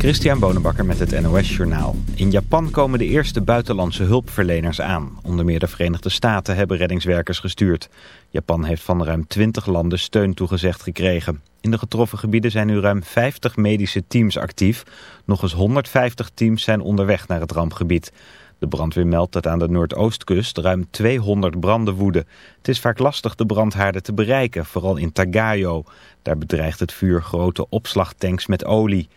Christian Bonenbakker met het NOS Journaal. In Japan komen de eerste buitenlandse hulpverleners aan. Onder meer de Verenigde Staten hebben reddingswerkers gestuurd. Japan heeft van ruim 20 landen steun toegezegd gekregen. In de getroffen gebieden zijn nu ruim 50 medische teams actief. Nog eens 150 teams zijn onderweg naar het rampgebied. De brandweer meldt dat aan de Noordoostkust ruim 200 branden woeden. Het is vaak lastig de brandhaarden te bereiken, vooral in Tagayo. Daar bedreigt het vuur grote opslagtanks met olie.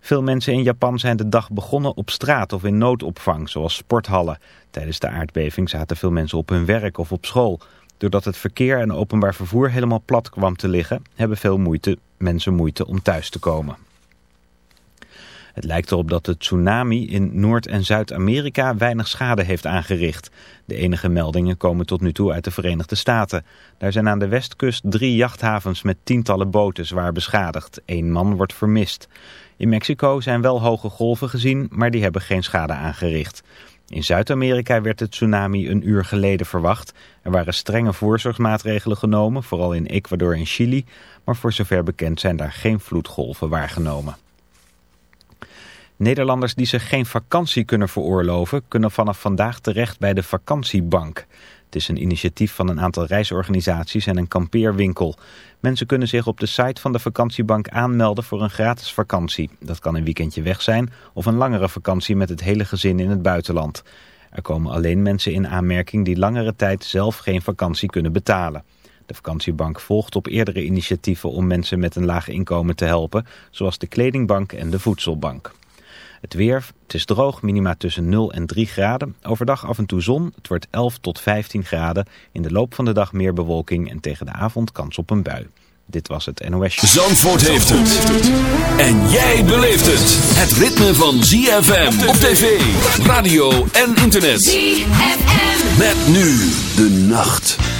Veel mensen in Japan zijn de dag begonnen op straat of in noodopvang, zoals sporthallen. Tijdens de aardbeving zaten veel mensen op hun werk of op school. Doordat het verkeer en openbaar vervoer helemaal plat kwam te liggen, hebben veel moeite, mensen moeite om thuis te komen. Het lijkt erop dat de tsunami in Noord- en Zuid-Amerika weinig schade heeft aangericht. De enige meldingen komen tot nu toe uit de Verenigde Staten. Daar zijn aan de westkust drie jachthavens met tientallen boten zwaar beschadigd. Eén man wordt vermist. In Mexico zijn wel hoge golven gezien, maar die hebben geen schade aangericht. In Zuid-Amerika werd de tsunami een uur geleden verwacht. Er waren strenge voorzorgsmaatregelen genomen, vooral in Ecuador en Chili. Maar voor zover bekend zijn daar geen vloedgolven waargenomen. Nederlanders die zich geen vakantie kunnen veroorloven... kunnen vanaf vandaag terecht bij de vakantiebank. Het is een initiatief van een aantal reisorganisaties en een kampeerwinkel. Mensen kunnen zich op de site van de vakantiebank aanmelden voor een gratis vakantie. Dat kan een weekendje weg zijn of een langere vakantie met het hele gezin in het buitenland. Er komen alleen mensen in aanmerking die langere tijd zelf geen vakantie kunnen betalen. De vakantiebank volgt op eerdere initiatieven om mensen met een laag inkomen te helpen, zoals de kledingbank en de voedselbank. Het weer, het is droog, minima tussen 0 en 3 graden. Overdag af en toe zon, het wordt 11 tot 15 graden. In de loop van de dag meer bewolking en tegen de avond kans op een bui. Dit was het NOS. Zandvoort heeft het. En jij beleeft het. Het ritme van ZFM op tv, radio en internet. ZFM. Met nu de nacht.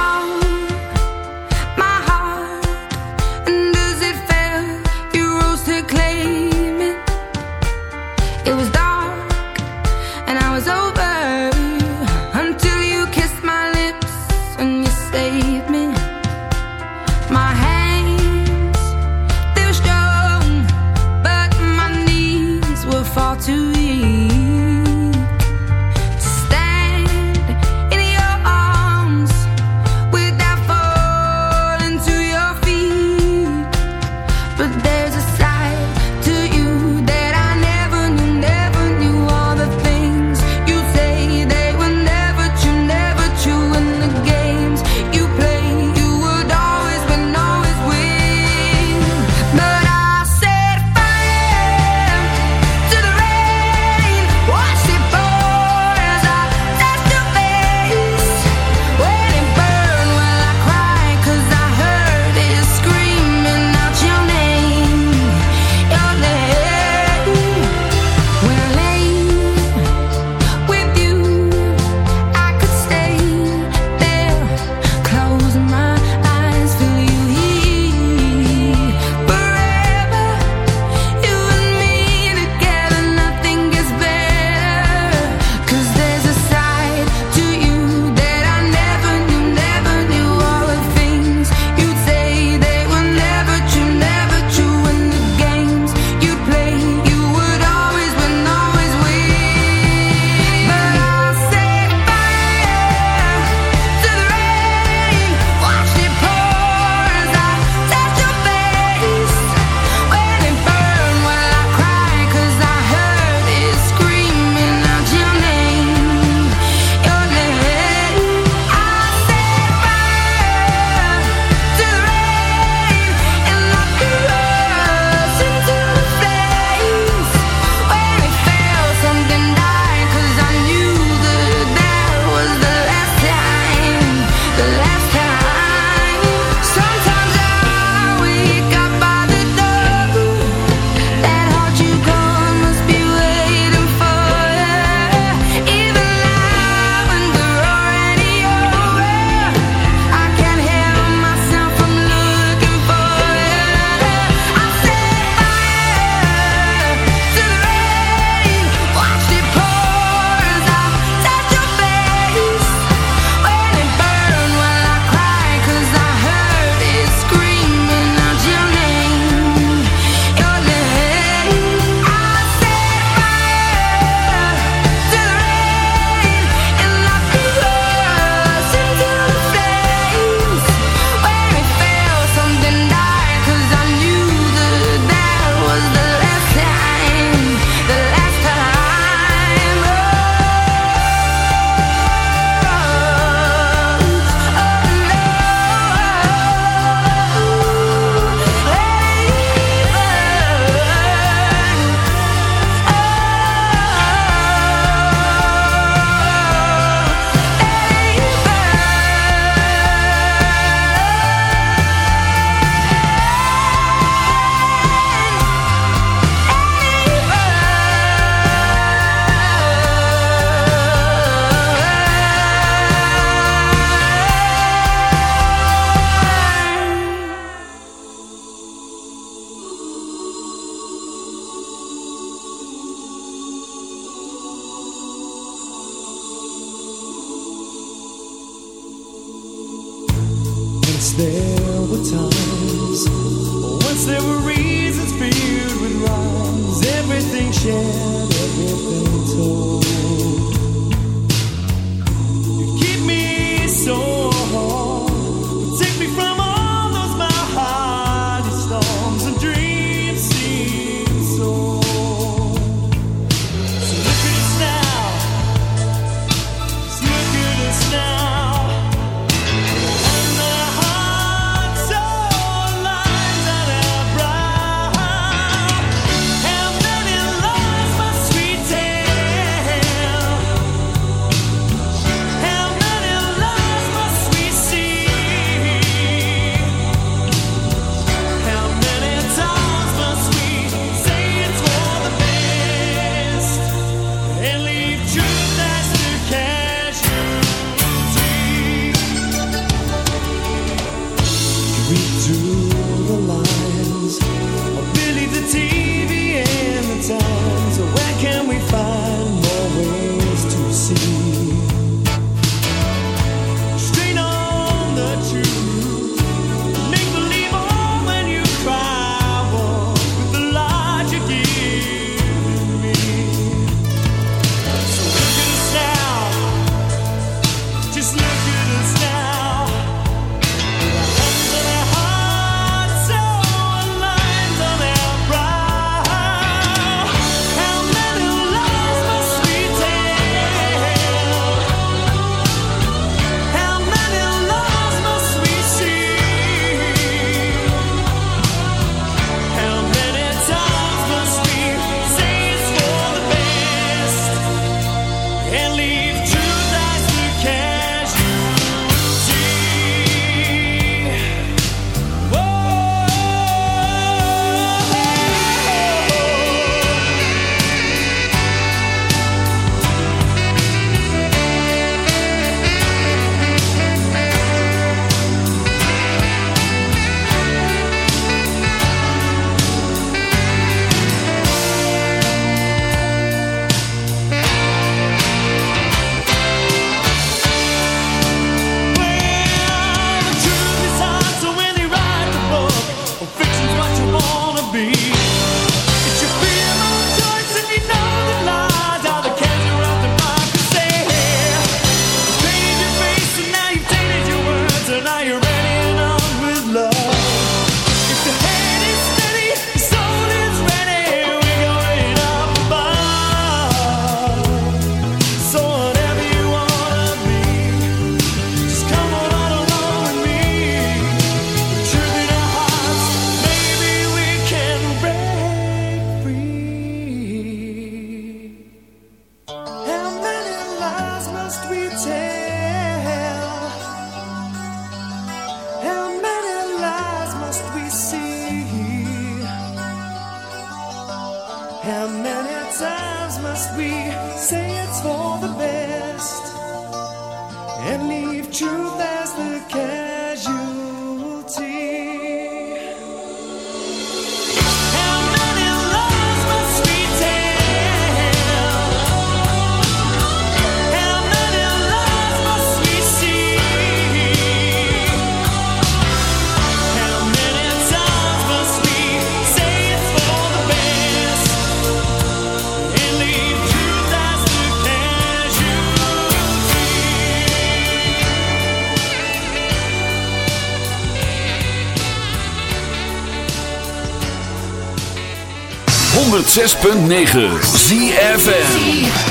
6.9 ZFN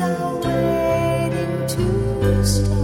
are waiting to start.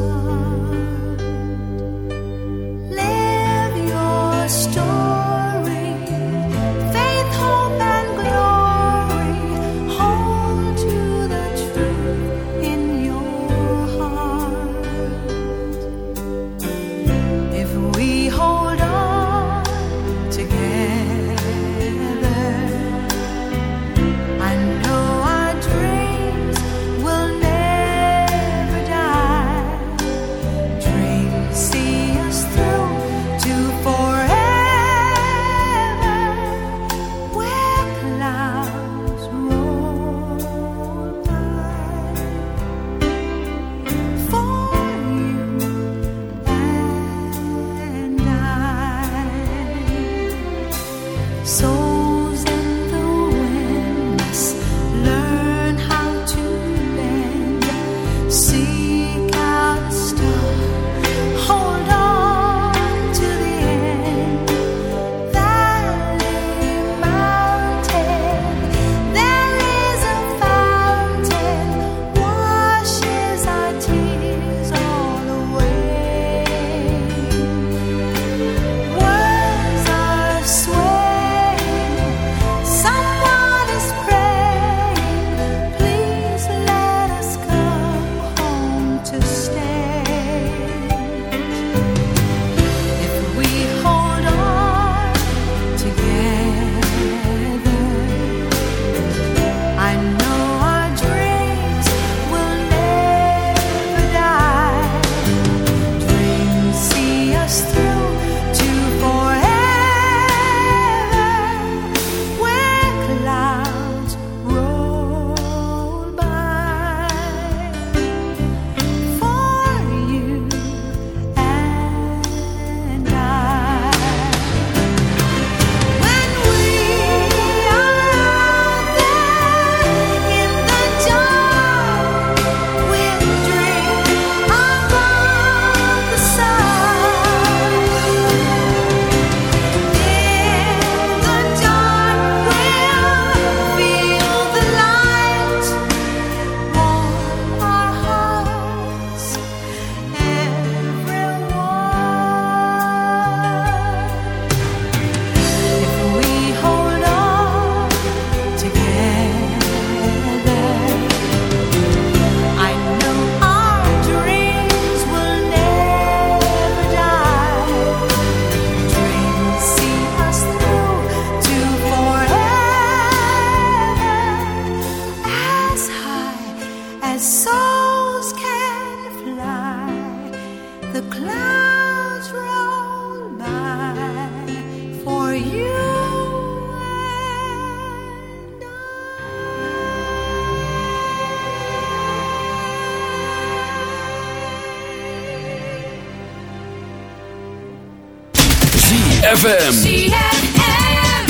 ZFM. ZFM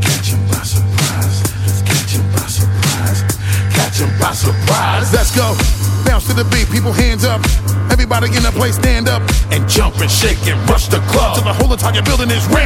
Catch 'em by surprise. Let's catch 'em by surprise. Catch 'em by surprise. Let's go. Bounce to the beat, people hands up. Everybody in the place stand up and jump and shake and rush the club. Till the whole entire building is rammed up.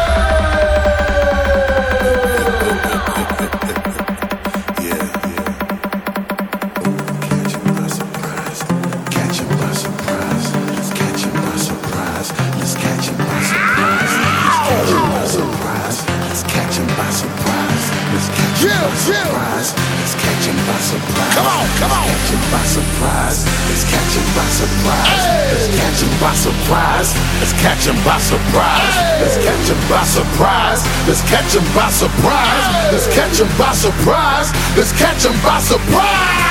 Surprise. Come on, come on. Catch 'em by surprise. Let's catch 'em by surprise. Let's catch 'em by surprise. Let's catch 'em by surprise. Let's catch 'em by surprise. Let's catch 'em by surprise. Let's catch 'em by surprise. Let's catch 'em by surprise.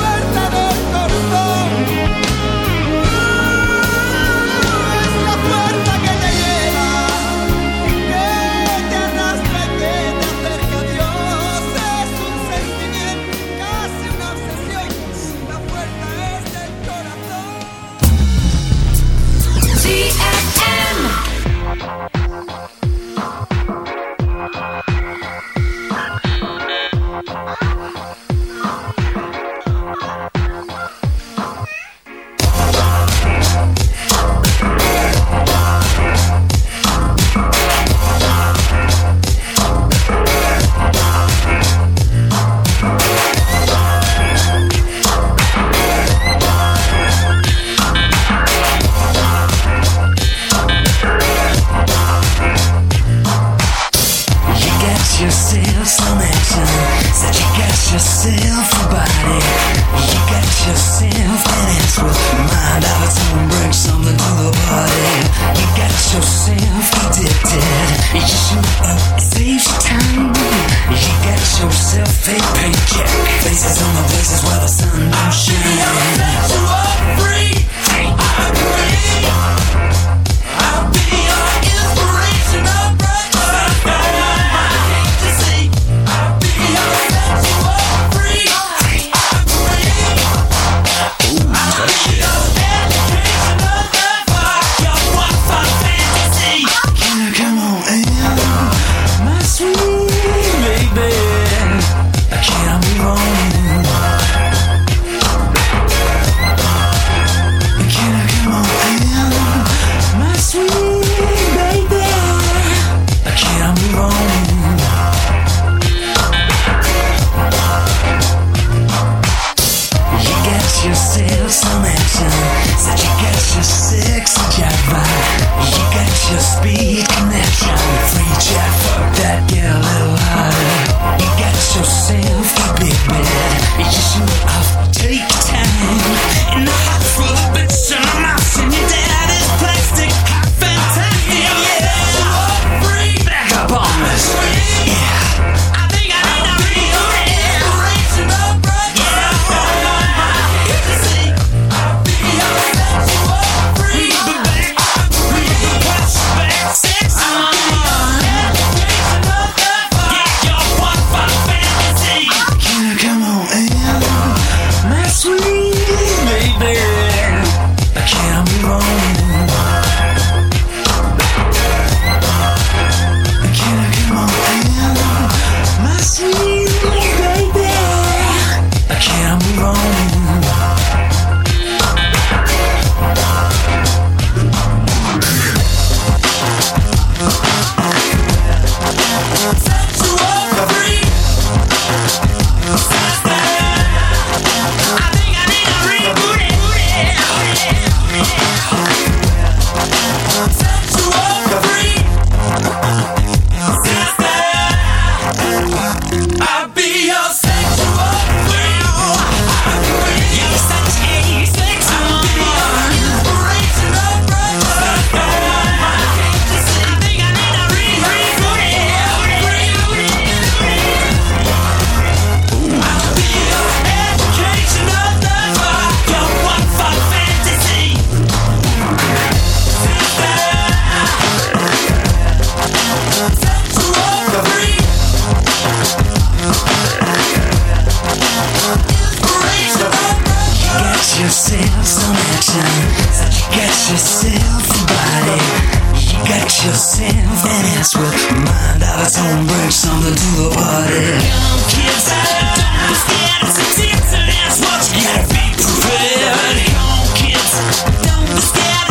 Scared.